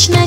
Krishna